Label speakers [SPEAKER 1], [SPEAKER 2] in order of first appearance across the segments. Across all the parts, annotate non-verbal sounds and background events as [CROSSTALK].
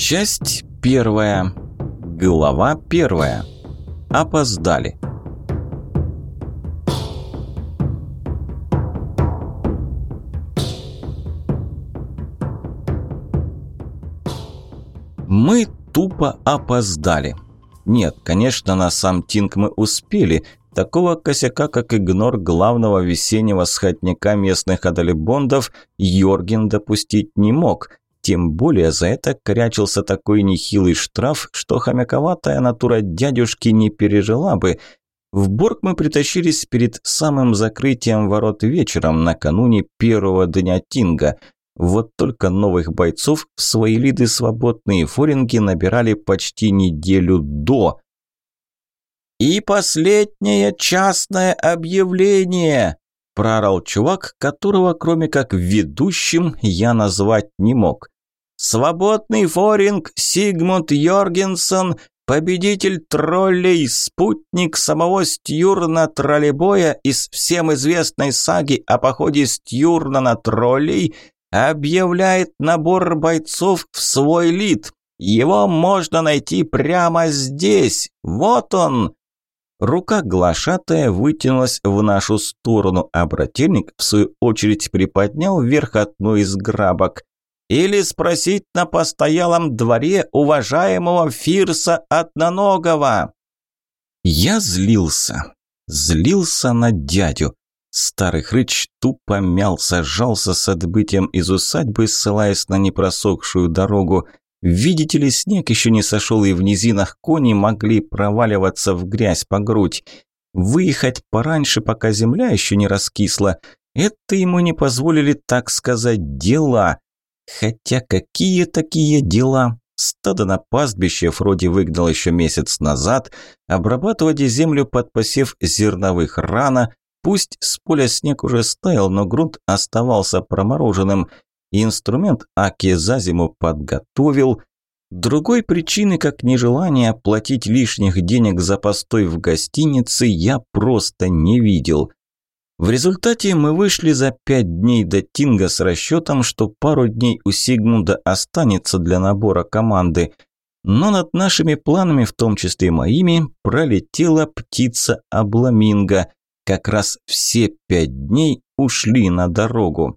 [SPEAKER 1] Часть первая. Глава первая. Опоздали. Мы тупо опоздали. Нет, конечно, на сам Тинг мы успели. Такого косяка, как игнор главного весеннего сходника местных адалибондов, Йорген допустить не мог. Тем более за это корячился такой нехилый штраф, что хомяковатая натура дядюшки не пережила бы. В Борг мы притащились перед самым закрытием ворот вечером, накануне первого дня Тинга. Вот только новых бойцов в свои лиды свободные форинги набирали почти неделю до. «И последнее частное объявление!» – проорал чувак, которого кроме как ведущим я назвать не мог. Свободный форинг Сигмунд Йоргенсон, победитель троллей, спутник самого Стюрна троллебоя из всем известной саги о походе Стюрна на троллей, объявляет набор бойцов в свой лид. Его можно найти прямо здесь. Вот он. Рука глашатая вытянулась в нашу сторону, а брательник, в свою очередь, приподнял вверх одну из грабок или спросить на постоялом дворе уважаемого Фирса Одноногого. Я злился. Злился на дядю. Старый хрыч тупо мялся, сжался с отбытием из усадьбы, ссылаясь на непросохшую дорогу. Видите ли, снег еще не сошел, и в низинах кони могли проваливаться в грязь по грудь. Выехать пораньше, пока земля еще не раскисла, это ему не позволили, так сказать, дела. Хотя какие такие дела? Стадо на пастбище вроде выгнал еще месяц назад, обрабатывать землю под посев зерновых рано, пусть с поля снег уже стаял, но грунт оставался промороженным. Инструмент Аки за зиму подготовил. Другой причины, как нежелание платить лишних денег за постой в гостинице, я просто не видел. В результате мы вышли за пять дней до Тинга с расчетом, что пару дней у Сигмунда останется для набора команды. Но над нашими планами, в том числе моими, пролетела птица Абламинго. Как раз все пять дней ушли на дорогу.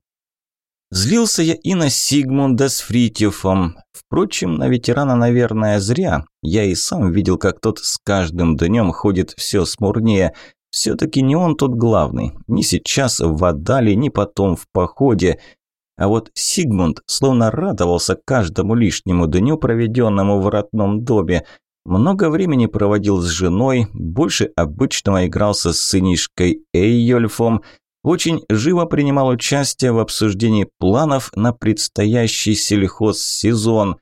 [SPEAKER 1] Злился я и на Сигмунда с Фритьефом. Впрочем, на ветерана, наверное, зря. Я и сам видел, как тот с каждым днем ходит все смурнее – все-таки не он тут главный, ни сейчас в Адале, ни потом в походе. А вот Сигмунд словно радовался каждому лишнему дню, проведенному в родном доме. Много времени проводил с женой, больше обычного игрался с сынишкой Эййольфом, очень живо принимал участие в обсуждении планов на предстоящий сельхозсезон.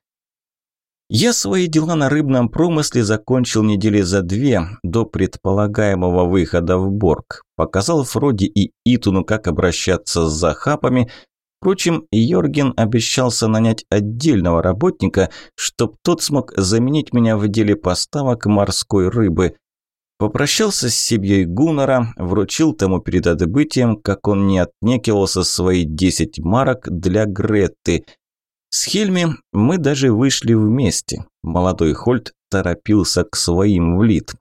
[SPEAKER 1] Я свои дела на рыбном промысле закончил недели за две до предполагаемого выхода в Борг. Показал Фроди и Итуну, как обращаться с захапами. Впрочем, Йорген обещался нанять отдельного работника, чтоб тот смог заменить меня в деле поставок морской рыбы. Попрощался с семьей Гуннера, вручил тому перед отбытием, как он не отнекивался свои десять марок для Гретты – с Хельми мы даже вышли вместе. Молодой Хольт торопился к своим в лид.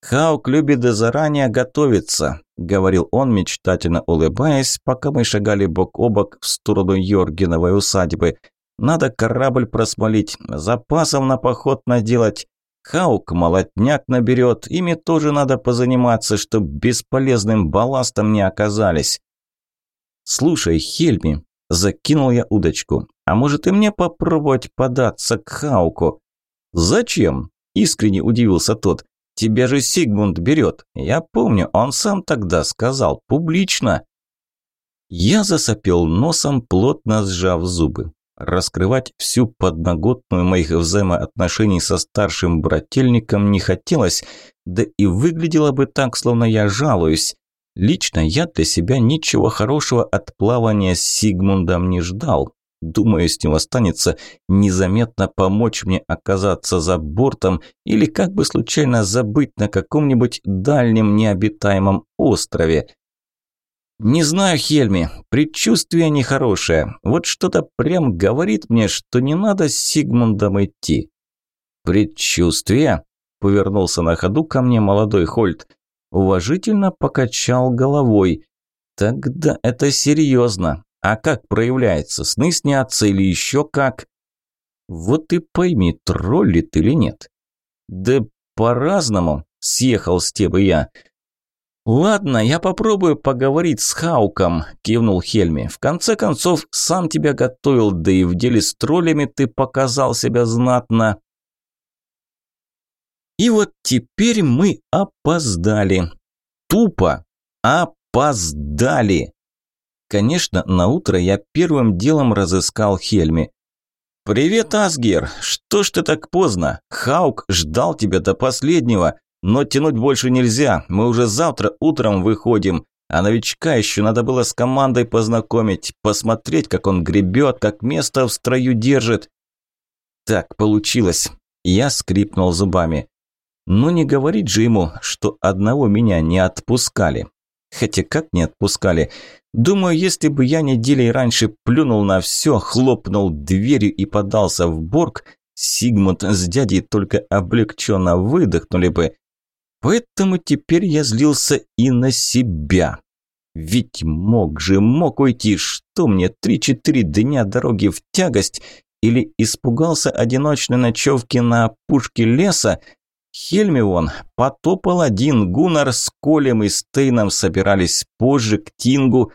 [SPEAKER 1] «Хаук любит заранее готовиться», – говорил он, мечтательно улыбаясь, пока мы шагали бок о бок в сторону Йоргеновой усадьбы. «Надо корабль просмолить, запасов на поход наделать. Хаук молотняк наберет, ими тоже надо позаниматься, чтобы бесполезным балластом не оказались». «Слушай, Хельми», – закинул я удочку, а может и мне попробовать податься к Хауку? Зачем? Искренне удивился тот. Тебя же Сигмунд берет. Я помню, он сам тогда сказал, публично. Я засопел носом, плотно сжав зубы. Раскрывать всю подноготную моих взаимоотношений со старшим брательником не хотелось, да и выглядело бы так, словно я жалуюсь. Лично я для себя ничего хорошего от плавания с Сигмундом не ждал. Думаю, с ним останется незаметно помочь мне оказаться за бортом или как бы случайно забыть на каком-нибудь дальнем необитаемом острове. «Не знаю, Хельми, предчувствие нехорошее. Вот что-то прям говорит мне, что не надо с Сигмундом идти». «Предчувствие?» – повернулся на ходу ко мне молодой Хольт. Уважительно покачал головой. «Тогда это серьезно. А как проявляется? Сны снятся или еще как?» «Вот ты пойми, троллит или нет». «Да по-разному», – съехал с тебя я. «Ладно, я попробую поговорить с Хауком», – кивнул Хельми. «В конце концов, сам тебя готовил, да и в деле с троллями ты показал себя знатно». И вот теперь мы опоздали. Тупо опоздали. Конечно, на утро я первым делом разыскал Хельми. «Привет, Асгер! Что ж ты так поздно? Хаук ждал тебя до последнего. Но тянуть больше нельзя, мы уже завтра утром выходим. А новичка еще надо было с командой познакомить, посмотреть, как он гребет, как место в строю держит. Так получилось. Я скрипнул зубами. Ну не говорить же ему, что одного меня не отпускали. Хотя как не отпускали? Думаю, если бы я неделей раньше плюнул на все, хлопнул дверью и подался в борг, Сигмунд с дядей только облегченно выдохнули бы. Поэтому теперь я злился и на себя. Ведь мог же, мог уйти, что мне три-четыре дня дороги в тягость, или испугался одиночной ночевки на опушке леса, Хельмион потопал один, Гуннар с Колем и Стейном собирались позже к Тингу.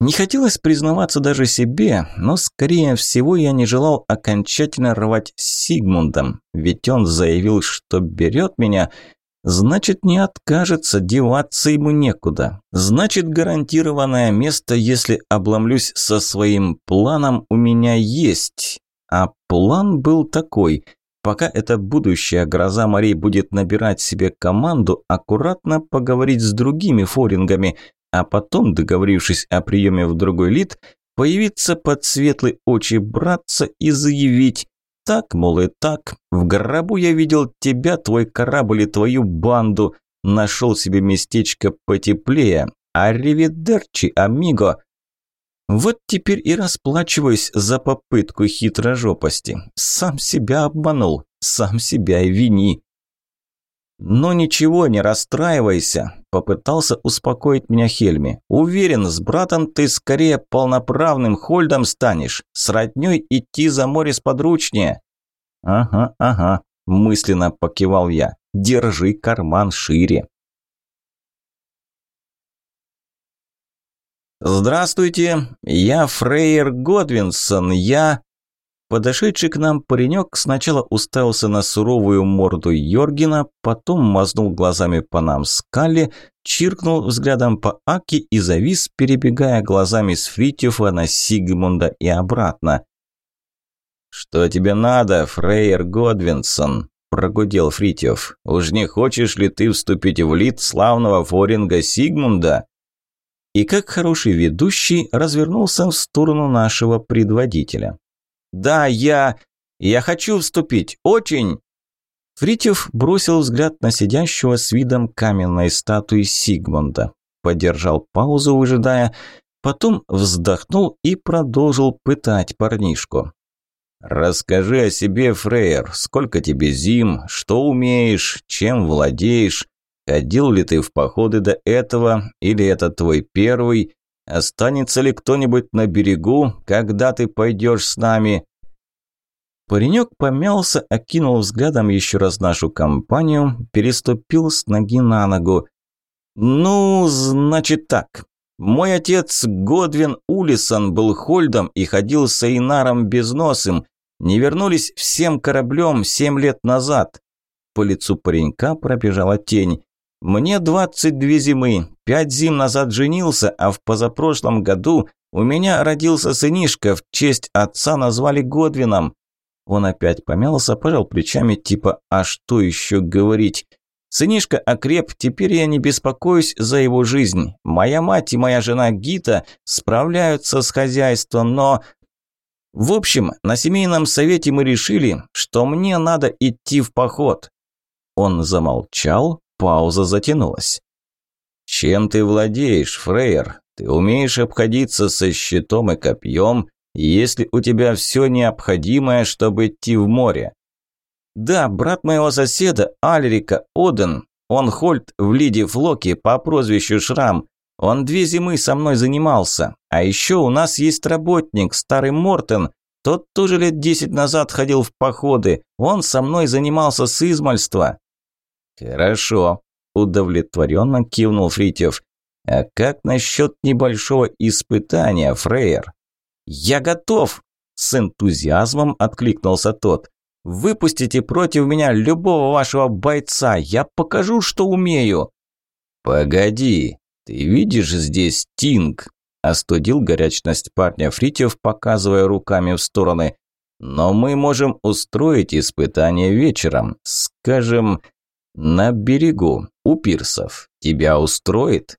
[SPEAKER 1] Не хотелось признаваться даже себе, но скорее всего я не желал окончательно рвать с Сигмундом, ведь он заявил, что берет меня – Значит, не откажется, деваться ему некуда. Значит, гарантированное место, если обломлюсь со своим планом, у меня есть. А план был такой. Пока эта будущая гроза морей будет набирать себе команду, аккуратно поговорить с другими форингами, а потом, договорившись о приеме в другой лид, появиться под светлые очи братца и заявить так, мол, и так. В гробу я видел тебя, твой корабль и твою банду. Нашел себе местечко потеплее. Арривидерчи, амиго. Вот теперь и расплачиваюсь за попытку хитрожопости. Сам себя обманул, сам себя и вини. «Ну ничего, не расстраивайся», – попытался успокоить меня Хельми. «Уверен, с братом ты скорее полноправным хольдом станешь. С роднёй идти за море сподручнее». «Ага, ага», – мысленно покивал я. «Держи карман шире». «Здравствуйте, я Фрейер Годвинсон, я...» Подошедший к нам паренек сначала уставился на суровую морду Йоргена, потом мазнул глазами по нам скале, чиркнул взглядом по Аки и завис, перебегая глазами с Фритьёфа на Сигмунда и обратно. «Что тебе надо, Фрейер Годвинсон?» – прогудел Фритьёв. «Уж не хочешь ли ты вступить в лид славного форинга Сигмунда?» И как хороший ведущий развернулся в сторону нашего предводителя. «Да, я... я хочу вступить. Очень!» Фритьев бросил взгляд на сидящего с видом каменной статуи Сигмунда. Подержал паузу, выжидая, потом вздохнул и продолжил пытать парнишку. «Расскажи о себе, Фрейер. Сколько тебе зим? Что умеешь? Чем владеешь? Ходил ли ты в походы до этого? Или это твой первый? Останется ли кто-нибудь на берегу, когда ты пойдешь с нами?» Паренек помялся, окинул взглядом еще раз нашу компанию, переступил с ноги на ногу. «Ну, значит так. Мой отец Годвин Улисон был Хольдом и ходил с Эйнаром Безносым. Не вернулись всем кораблем семь лет назад». По лицу паренька пробежала тень. Мне 22 зимы, пять зим назад женился, а в позапрошлом году у меня родился сынишка, в честь отца назвали Годвином. Он опять помялся, пожал плечами, типа «А что еще говорить?» Сынишка окреп, теперь я не беспокоюсь за его жизнь. Моя мать и моя жена Гита справляются с хозяйством, но... В общем, на семейном совете мы решили, что мне надо идти в поход. Он замолчал, Пауза затянулась. Чем ты владеешь, Фрейер? Ты умеешь обходиться со щитом и копьем, если у тебя все необходимое, чтобы идти в море. Да, брат моего соседа, Альрика, Оден, он Хольт в Лиде Флоке по прозвищу Шрам. Он две зимы со мной занимался. А еще у нас есть работник, старый Мортен. Тот тоже лет десять назад ходил в походы. Он со мной занимался с измальства. Хорошо, удовлетворенно кивнул Фритьев. А как насчет небольшого испытания, Фрейер? Я готов, с энтузиазмом откликнулся тот. Выпустите против меня любого вашего бойца, я покажу, что умею. Погоди, ты видишь здесь Тинг? Остудил горячность парня Фритьев, показывая руками в стороны. Но мы можем устроить испытание вечером, скажем, на берегу, у пирсов. Тебя устроит?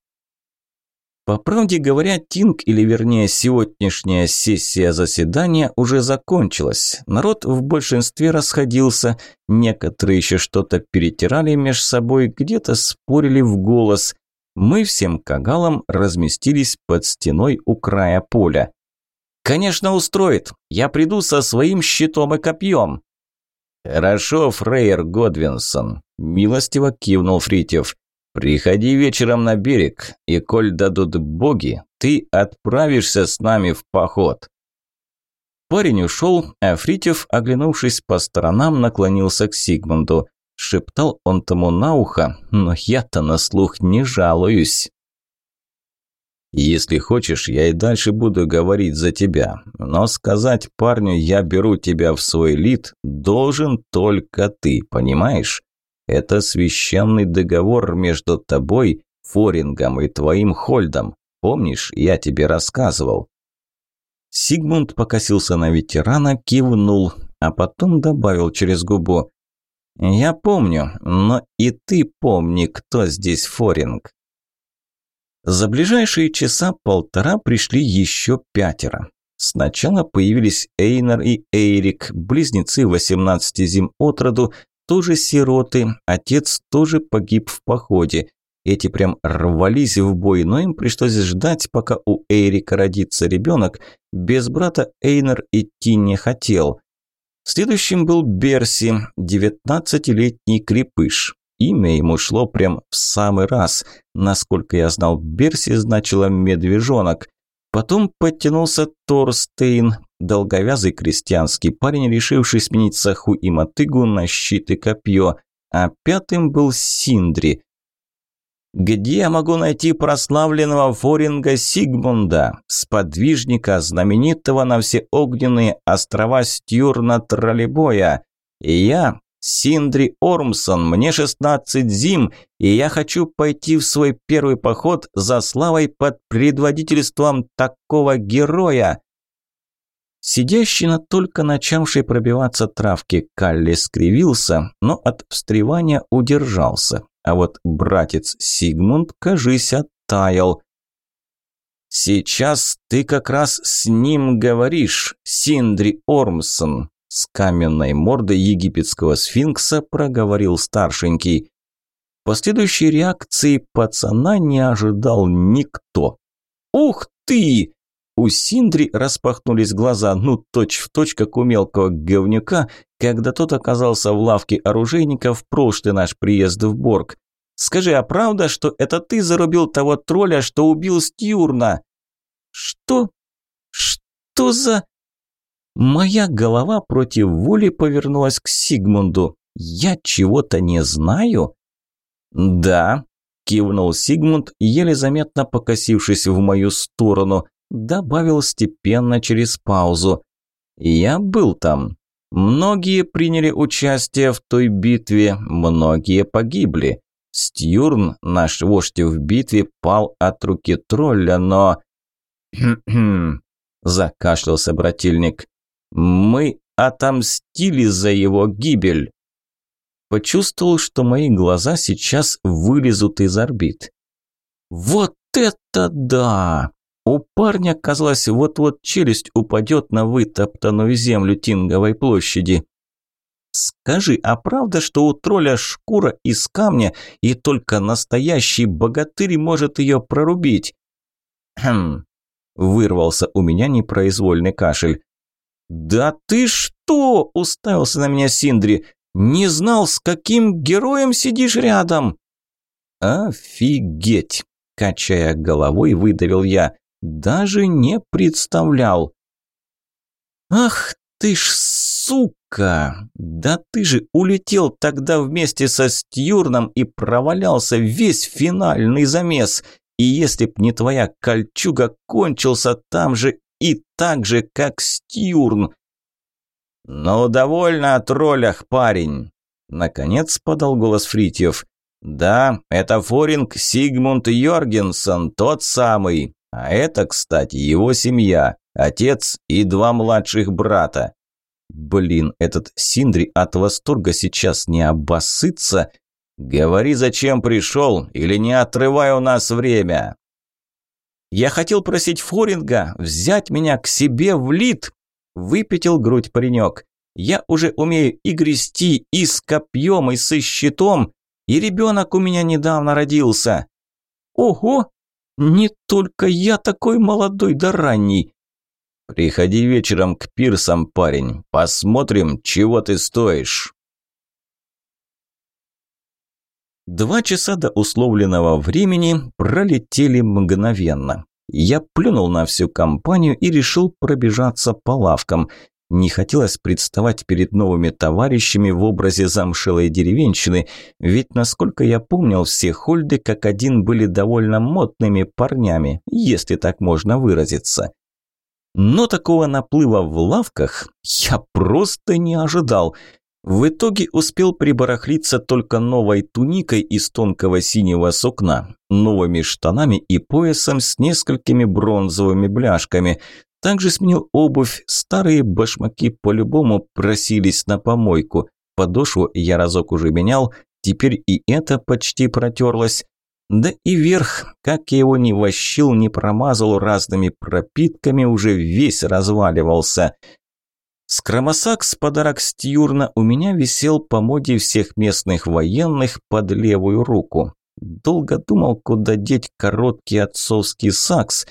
[SPEAKER 1] По правде говоря, Тинг, или вернее сегодняшняя сессия заседания уже закончилась. Народ в большинстве расходился, некоторые еще что-то перетирали меж собой, где-то спорили в голос. Мы всем кагалом разместились под стеной у края поля. «Конечно устроит. Я приду со своим щитом и копьем». «Хорошо, Фрейер Годвинсон», – милостиво кивнул Фритьев. «Приходи вечером на берег, и коль дадут боги, ты отправишься с нами в поход». Парень ушел, а Фритьев, оглянувшись по сторонам, наклонился к Сигмунду. Шептал он тому на ухо, но я-то на слух не жалуюсь. «Если хочешь, я и дальше буду говорить за тебя, но сказать парню «я беру тебя в свой лид» должен только ты, понимаешь? Это священный договор между тобой, Форингом и твоим Хольдом. Помнишь, я тебе рассказывал?» Сигмунд покосился на ветерана, кивнул, а потом добавил через губу. «Я помню, но и ты помни, кто здесь Форинг». За ближайшие часа полтора пришли еще пятеро. Сначала появились Эйнар и Эйрик, близнецы 18 зим от роду, тоже сироты, отец тоже погиб в походе. Эти прям рвались в бой, но им пришлось ждать, пока у Эйрика родится ребенок. Без брата Эйнер идти не хотел. Следующим был Берси, девятнадцатилетний крепыш. Имя ему шло прям в самый раз. Насколько я знал, Берси значило «медвежонок». Потом подтянулся Торстейн, долговязый крестьянский парень, решивший сменить саху и мотыгу на щит и копье, а пятым был Синдри. «Где я могу найти прославленного форинга Сигмунда, сподвижника, знаменитого на все огненные острова Стюрна Троллебоя? Я, Синдри Ормсон, мне 16 зим, и я хочу пойти в свой первый поход за славой под предводительством такого героя. Сидящий на только начавшей пробиваться травке Калли скривился, но от встревания удержался. А вот братец Сигмунд, кажись, оттаял. «Сейчас ты как раз с ним говоришь, Синдри Ормсон», с каменной мордой египетского сфинкса проговорил старшенький. Последующей реакции пацана не ожидал никто. «Ух ты!» У Синдри распахнулись глаза, ну точь-в-точь, точь, как у мелкого говнюка, когда тот оказался в лавке оружейника в прошлый наш приезд в Борг. «Скажи, а правда, что это ты зарубил того тролля, что убил Стюрна?» «Что? Что за...» Моя голова против воли повернулась к Сигмунду. «Я чего-то не знаю?» «Да», – кивнул Сигмунд, еле заметно покосившись в мою сторону – добавил степенно через паузу. «Я был там. Многие приняли участие в той битве, многие погибли. Стюрн, наш вождь в битве, пал от руки тролля, но...» [CLEARS THROAT] закашлялся брательник. «Мы отомстили за его гибель». Почувствовал, что мои глаза сейчас вылезут из орбит. «Вот это да!» У парня, казалось, вот-вот челюсть упадет на вытоптанную землю Тинговой площади. Скажи, а правда, что у тролля шкура из камня, и только настоящий богатырь может ее прорубить? Хм, вырвался у меня непроизвольный кашель. «Да ты что?» – уставился на меня Синдри. «Не знал, с каким героем сидишь рядом?» «Офигеть!» – качая головой, выдавил я. «Даже не представлял». «Ах ты ж сука! Да ты же улетел тогда вместе со Стюрном и провалялся весь финальный замес. И если б не твоя кольчуга кончился там же и так же, как Стюрн. «Ну, довольно о троллях, парень!» Наконец подал голос Фритьев. «Да, это Форинг Сигмунд Йоргенсон, тот самый. А это, кстати, его семья, отец и два младших брата. Блин, этот Синдри от восторга сейчас не обоссытся. Говори, зачем пришел, или не отрывай у нас время. Я хотел просить Форинга взять меня к себе в лид, выпятил грудь паренек. Я уже умею и грести, и с копьем, и со щитом, и ребенок у меня недавно родился. Ого, не только я такой молодой да ранний. Приходи вечером к пирсам, парень, посмотрим, чего ты стоишь. Два часа до условленного времени пролетели мгновенно. Я плюнул на всю компанию и решил пробежаться по лавкам. Не хотелось представать перед новыми товарищами в образе замшелой деревенщины, ведь, насколько я помнил, все хольды как один были довольно модными парнями, если так можно выразиться. Но такого наплыва в лавках я просто не ожидал – в итоге успел прибарахлиться только новой туникой из тонкого синего сукна, новыми штанами и поясом с несколькими бронзовыми бляшками. Также сменил обувь, старые башмаки по-любому просились на помойку. Подошву я разок уже менял, теперь и это почти протерлось. Да и верх, как я его ни вощил, не промазал разными пропитками, уже весь разваливался. Скромосакс, подарок Стюрна, у меня висел по моде всех местных военных под левую руку. Долго думал, куда деть короткий отцовский сакс.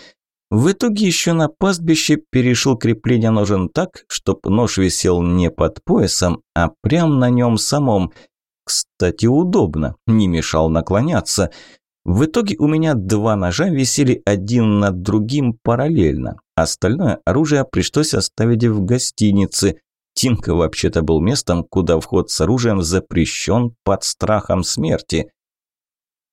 [SPEAKER 1] В итоге еще на пастбище перешел крепление ножен так, чтоб нож висел не под поясом, а прям на нем самом. Кстати, удобно, не мешал наклоняться. В итоге у меня два ножа висели один над другим параллельно. Остальное оружие пришлось оставить в гостинице. Тинка вообще-то был местом, куда вход с оружием запрещен под страхом смерти.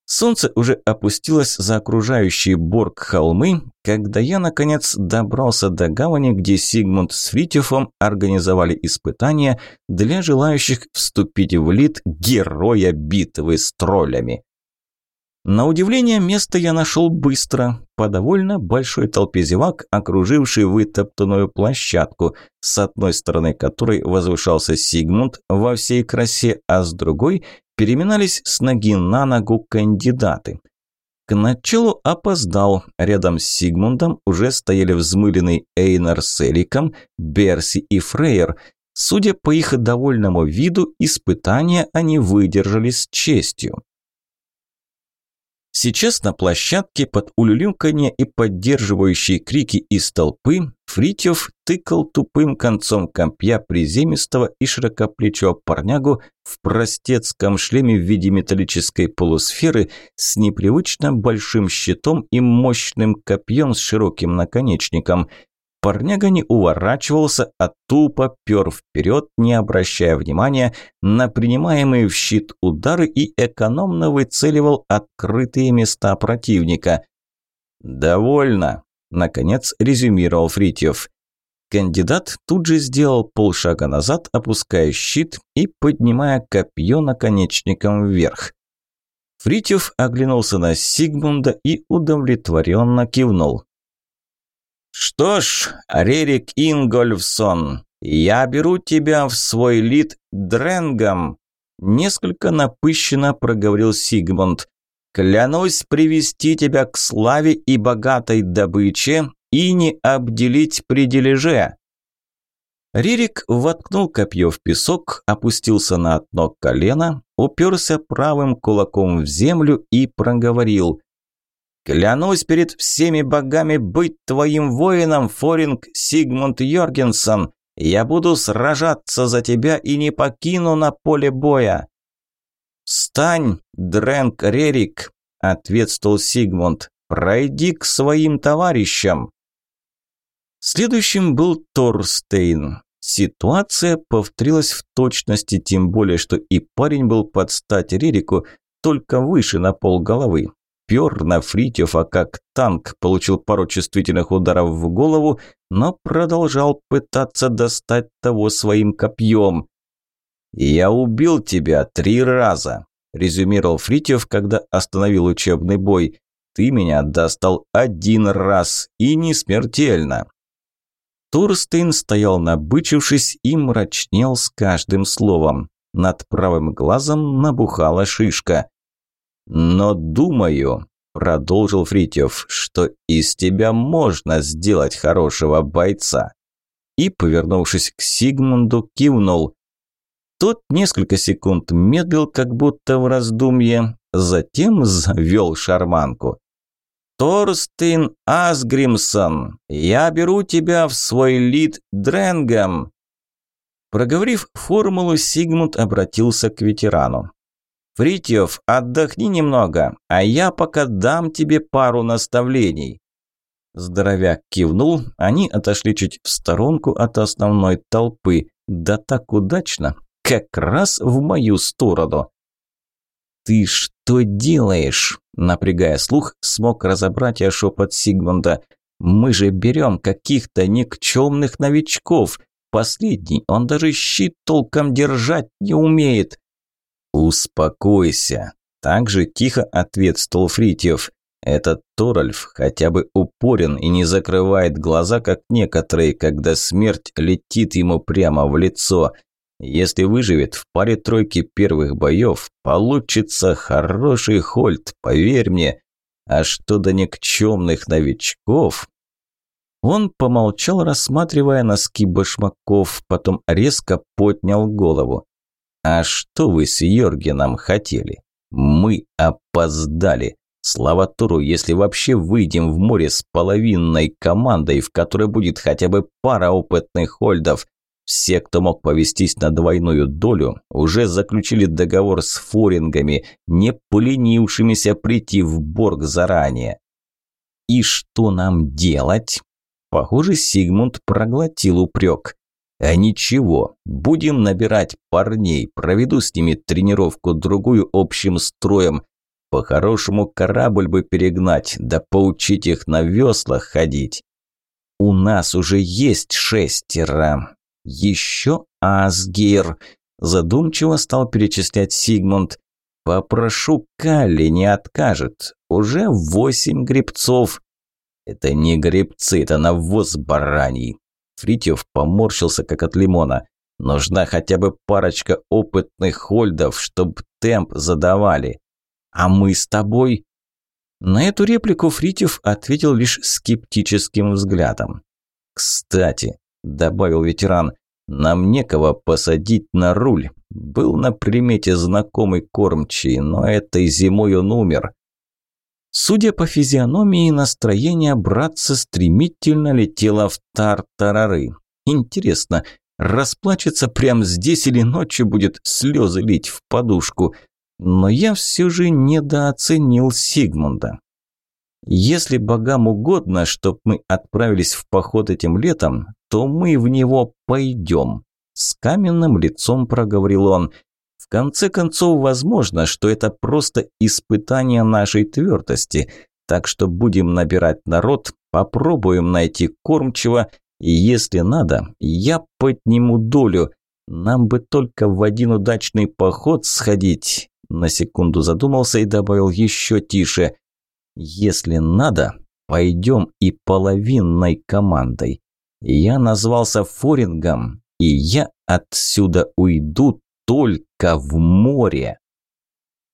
[SPEAKER 1] Солнце уже опустилось за окружающие Борг холмы, когда я, наконец, добрался до гавани, где Сигмунд с Фритьефом организовали испытания для желающих вступить в лид героя битвы с троллями. На удивление, место я нашел быстро, по довольно большой толпе зевак, окружившей вытоптанную площадку, с одной стороны которой возвышался Сигмунд во всей красе, а с другой переминались с ноги на ногу кандидаты. К началу опоздал. Рядом с Сигмундом уже стояли взмыленный Эйнар с Эликом, Берси и Фрейер. Судя по их довольному виду, испытания они выдержали с честью. Сейчас на площадке под улюлюканье и поддерживающие крики из толпы Фритьев тыкал тупым концом копья приземистого и широкоплечего парнягу в простецком шлеме в виде металлической полусферы с непривычно большим щитом и мощным копьем с широким наконечником – Парняга не уворачивался, а тупо пер вперед, не обращая внимания на принимаемые в щит удары и экономно выцеливал открытые места противника. «Довольно», – наконец резюмировал Фритьев. Кандидат тут же сделал полшага назад, опуская щит и поднимая копье наконечником вверх. Фритьев оглянулся на Сигмунда и удовлетворенно кивнул. «Что ж, Рерик Ингольфсон, я беру тебя в свой лид Дренгом», несколько напыщенно проговорил Сигмунд. «Клянусь привести тебя к славе и богатой добыче и не обделить при дележе». Ририк воткнул копье в песок, опустился на одно колено, уперся правым кулаком в землю и проговорил. «Клянусь перед всеми богами быть твоим воином, Форинг Сигмунд Йоргенсон. Я буду сражаться за тебя и не покину на поле боя». «Встань, Дрэнк Рерик», – ответствовал Сигмунд. «Пройди к своим товарищам». Следующим был Торстейн. Ситуация повторилась в точности, тем более, что и парень был под стать Рерику, только выше на пол головы. Пер на Фритьева как танк, получил пару чувствительных ударов в голову, но продолжал пытаться достать того своим копьем. «Я убил тебя три раза», – резюмировал Фритьев, когда остановил учебный бой. «Ты меня достал один раз, и не смертельно. Турстейн стоял набычившись и мрачнел с каждым словом. Над правым глазом набухала шишка. «Но думаю», – продолжил Фритьев, – «что из тебя можно сделать хорошего бойца». И, повернувшись к Сигмунду, кивнул. Тот несколько секунд медлил, как будто в раздумье, затем завел шарманку. Торстейн Асгримсон, я беру тебя в свой лид Дренгом. Проговорив формулу, Сигмунд обратился к ветерану. «Фритьев, отдохни немного, а я пока дам тебе пару наставлений». Здоровяк кивнул, они отошли чуть в сторонку от основной толпы. Да так удачно, как раз в мою сторону. «Ты что делаешь?» Напрягая слух, смог разобрать я шепот Сигмунда. «Мы же берем каких-то никчемных новичков. Последний, он даже щит толком держать не умеет». «Успокойся», – так же тихо ответствовал Фритьев. «Этот Торальф хотя бы упорен и не закрывает глаза, как некоторые, когда смерть летит ему прямо в лицо. Если выживет в паре тройки первых боев, получится хороший хольт, поверь мне. А что до никчемных новичков? Он помолчал, рассматривая носки башмаков, потом резко поднял голову. «А что вы с Йоргеном хотели? Мы опоздали. Слава Туру, если вообще выйдем в море с половинной командой, в которой будет хотя бы пара опытных хольдов, все, кто мог повестись на двойную долю, уже заключили договор с форингами, не поленившимися прийти в Борг заранее. И что нам делать? Похоже, Сигмунд проглотил упрек. А ничего, будем набирать парней, проведу с ними тренировку-другую общим строем. По-хорошему корабль бы перегнать, да поучить их на веслах ходить. У нас уже есть шестеро. Еще Асгир. Задумчиво стал перечислять Сигмунд. Попрошу Калли не откажет. Уже восемь грибцов. Это не грибцы, это навоз бараний. Фритьев поморщился, как от лимона. Нужна хотя бы парочка опытных хольдов, чтоб темп задавали. А мы с тобой? На эту реплику Фритьев ответил лишь скептическим взглядом. Кстати, добавил ветеран. «Нам некого посадить на руль. Был на примете знакомый кормчий, но этой зимой он умер». Судя по физиономии, настроение братца стремительно летело в тартарары. Интересно, расплачется прямо здесь или ночью будет слезы лить в подушку? Но я все же недооценил Сигмунда. Если богам угодно, чтоб мы отправились в поход этим летом, то мы в него пойдем. С каменным лицом проговорил он. Конце концов, возможно, что это просто испытание нашей твердости. Так что будем набирать народ, попробуем найти кормчего, и если надо, я подниму долю. Нам бы только в один удачный поход сходить. На секунду задумался и добавил еще тише. Если надо, пойдем и половинной командой. Я назвался Форингом, и я отсюда уйду только в море.